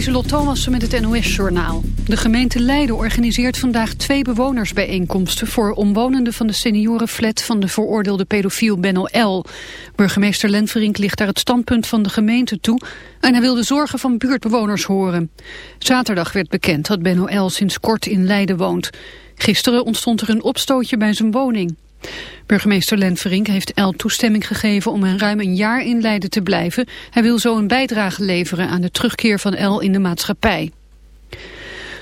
Lieselot Thomassen met het NOS-journaal. De gemeente Leiden organiseert vandaag twee bewonersbijeenkomsten... voor omwonenden van de seniorenflat van de veroordeelde pedofiel Benno L. Burgemeester Lenverink ligt daar het standpunt van de gemeente toe... en hij wil de zorgen van buurtbewoners horen. Zaterdag werd bekend dat Benno L. sinds kort in Leiden woont. Gisteren ontstond er een opstootje bij zijn woning. Burgemeester Lenverink heeft El toestemming gegeven om ruim een jaar in Leiden te blijven. Hij wil zo een bijdrage leveren aan de terugkeer van El in de maatschappij.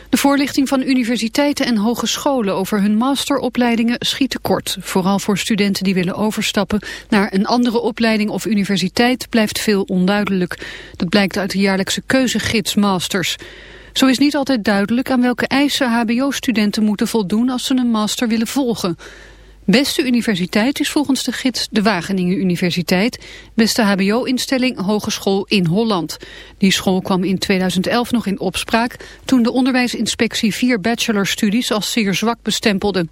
De voorlichting van universiteiten en hogescholen over hun masteropleidingen schiet tekort. Vooral voor studenten die willen overstappen naar een andere opleiding of universiteit blijft veel onduidelijk. Dat blijkt uit de jaarlijkse keuzegids Masters. Zo is niet altijd duidelijk aan welke eisen hbo-studenten moeten voldoen als ze een master willen volgen. Beste universiteit is volgens de gids de Wageningen Universiteit. Beste hbo-instelling Hogeschool in Holland. Die school kwam in 2011 nog in opspraak... toen de onderwijsinspectie vier bachelorstudies als zeer zwak bestempelde.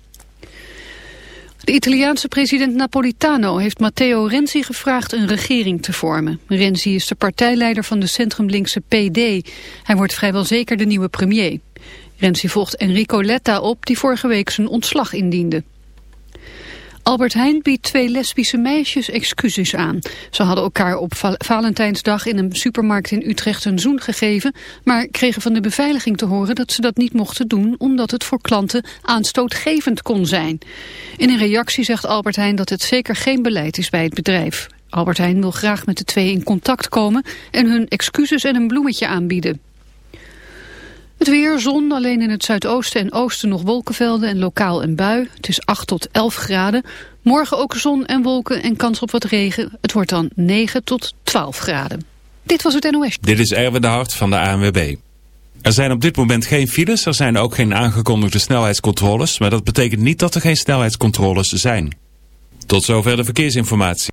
De Italiaanse president Napolitano heeft Matteo Renzi gevraagd een regering te vormen. Renzi is de partijleider van de centrumlinkse PD. Hij wordt vrijwel zeker de nieuwe premier. Renzi volgt Enrico Letta op die vorige week zijn ontslag indiende. Albert Heijn biedt twee lesbische meisjes excuses aan. Ze hadden elkaar op Valentijnsdag in een supermarkt in Utrecht een zoen gegeven... maar kregen van de beveiliging te horen dat ze dat niet mochten doen... omdat het voor klanten aanstootgevend kon zijn. In een reactie zegt Albert Heijn dat het zeker geen beleid is bij het bedrijf. Albert Heijn wil graag met de twee in contact komen... en hun excuses en een bloemetje aanbieden. Het weer, zon, alleen in het zuidoosten en oosten nog wolkenvelden en lokaal een bui. Het is 8 tot 11 graden. Morgen ook zon en wolken en kans op wat regen. Het wordt dan 9 tot 12 graden. Dit was het NOS. Dit is Erwin de Hart van de ANWB. Er zijn op dit moment geen files, er zijn ook geen aangekondigde snelheidscontroles... maar dat betekent niet dat er geen snelheidscontroles zijn. Tot zover de verkeersinformatie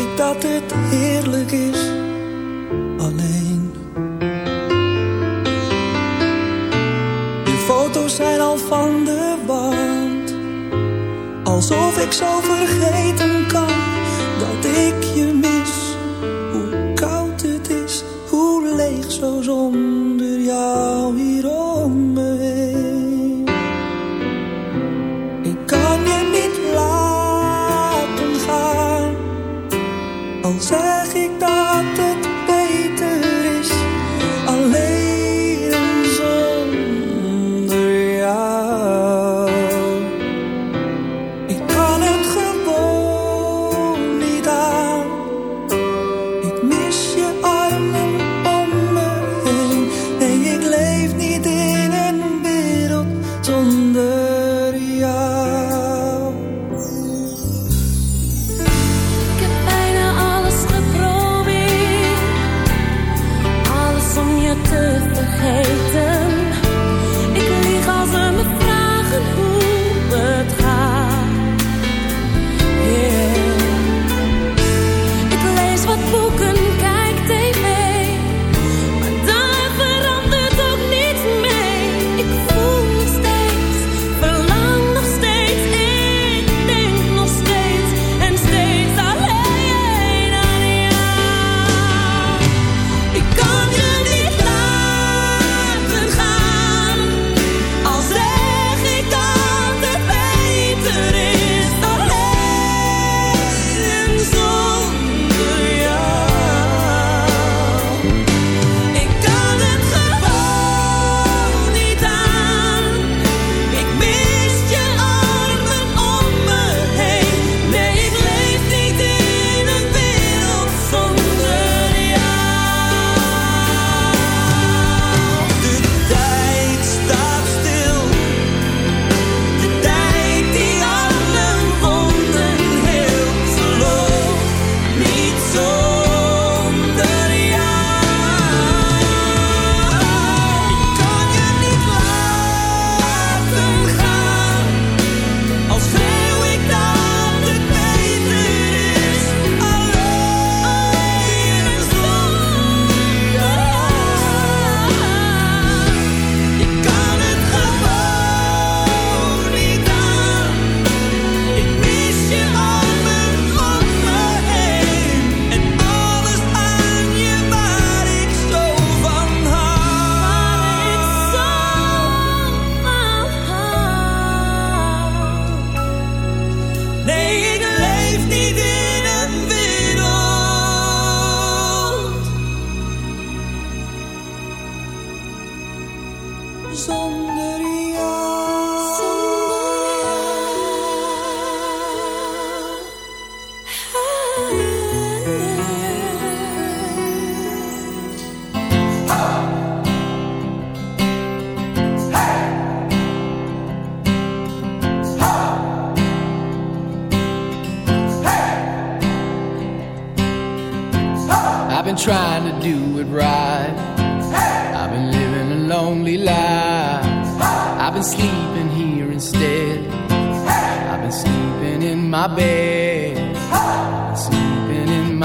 ik dat het heerlijk is alleen. De foto's zijn al van de wand, alsof ik zo vergeten kan dat ik je mis.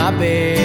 My bed.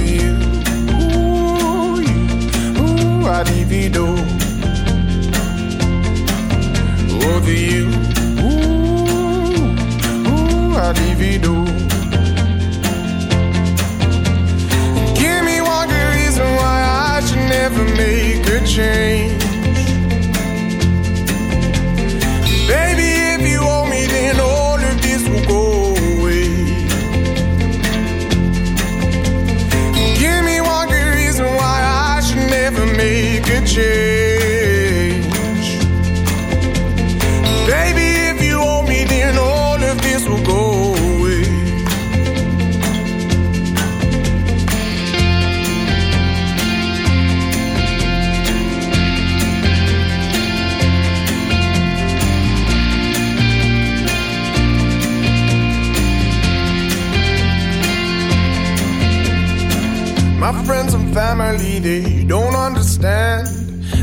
I'd divido. Over you, ooh, ooh, I'd divido. Give me one good reason why I should never make a change. Baby,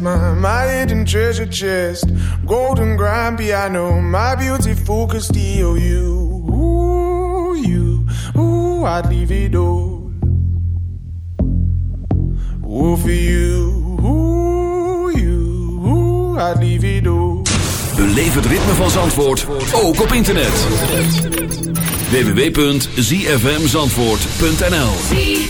My, my hidden treasure chest. Golden grand piano, my beauty focused EOU. Ooh, you, ooh, I'd leave it all. Ooh, for you, ooh, you, ooh, I'd leave it all. Beleef het ritme van Zandvoort, ook op internet. www.zfmzandvoort.nl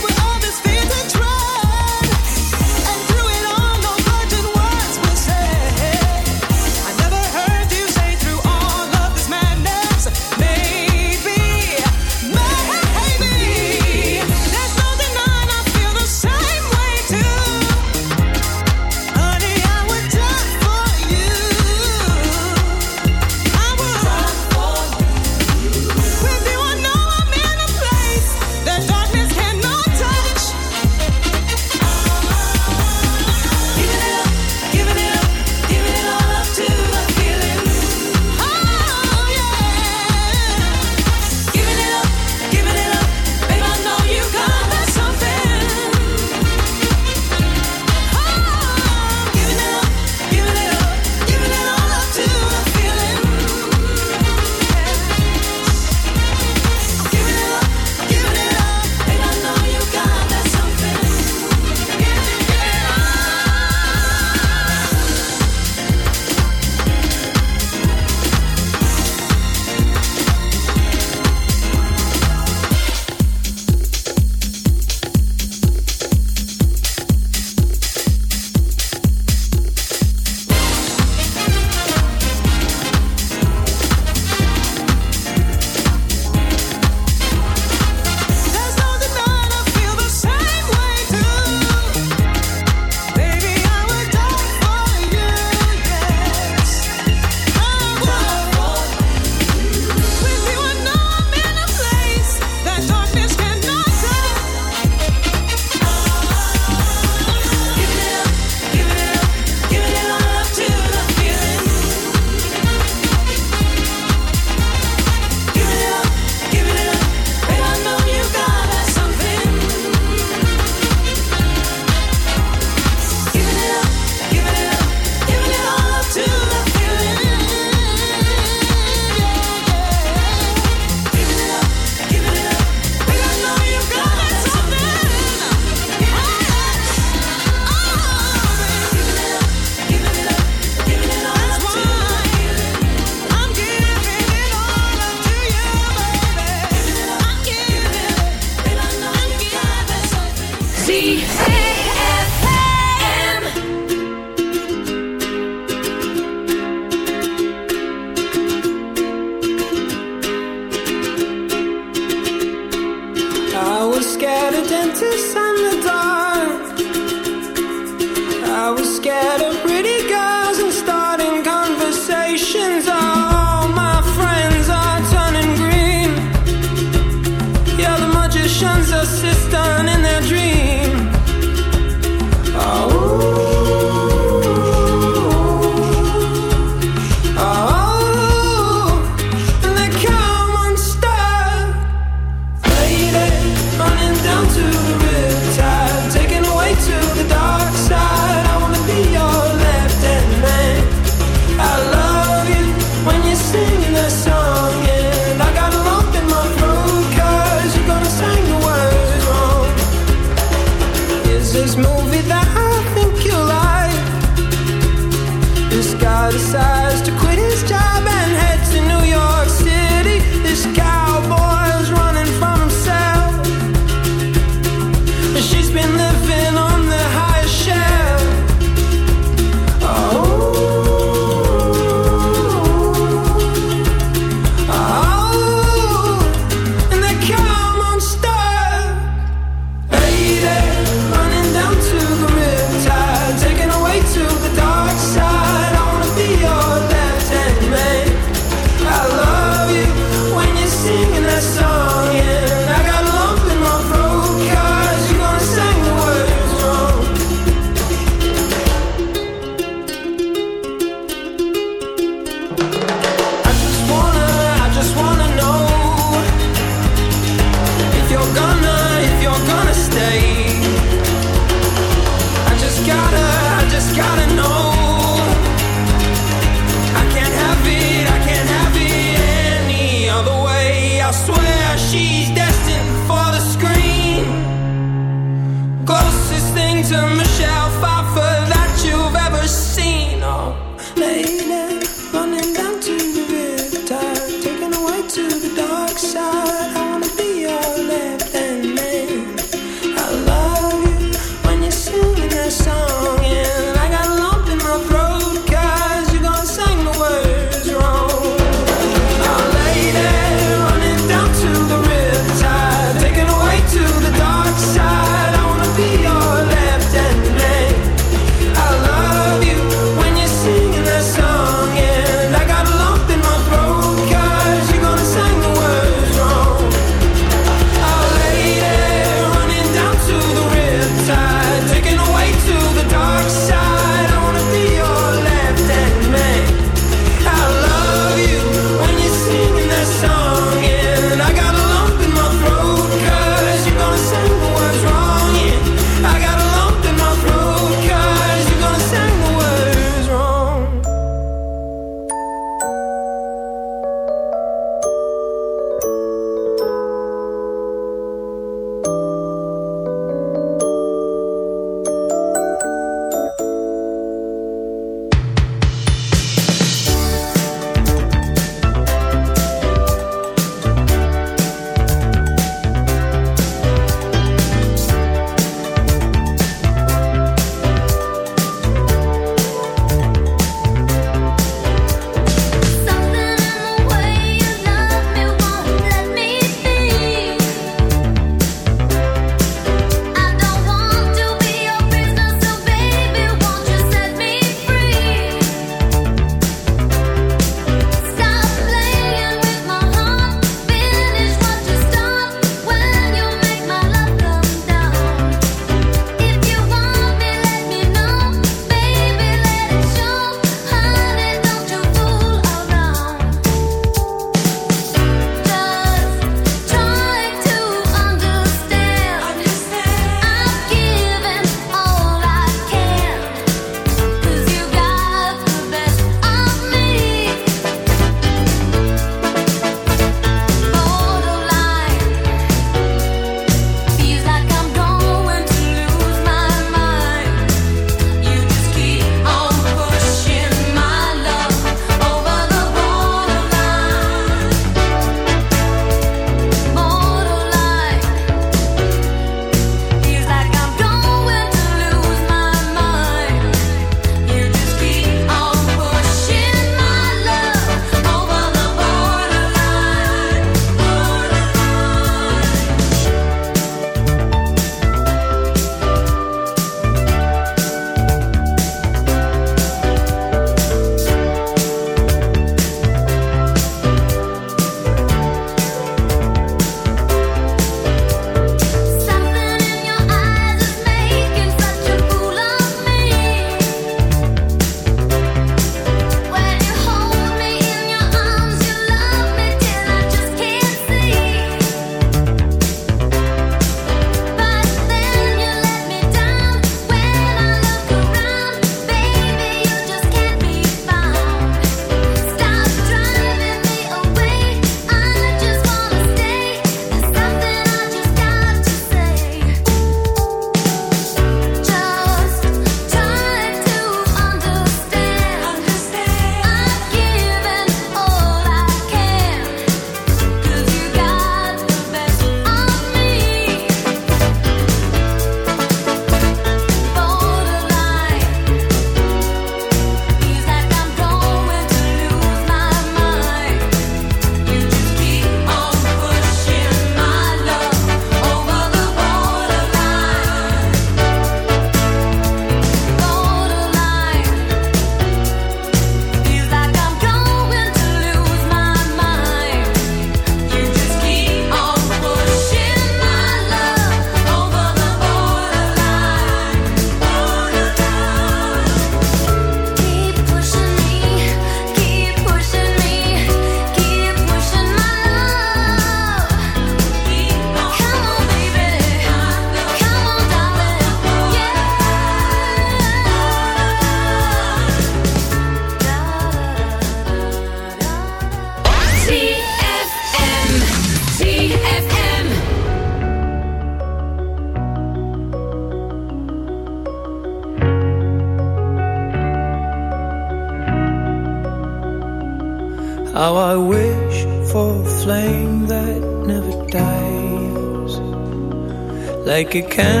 it can.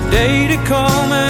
the day to come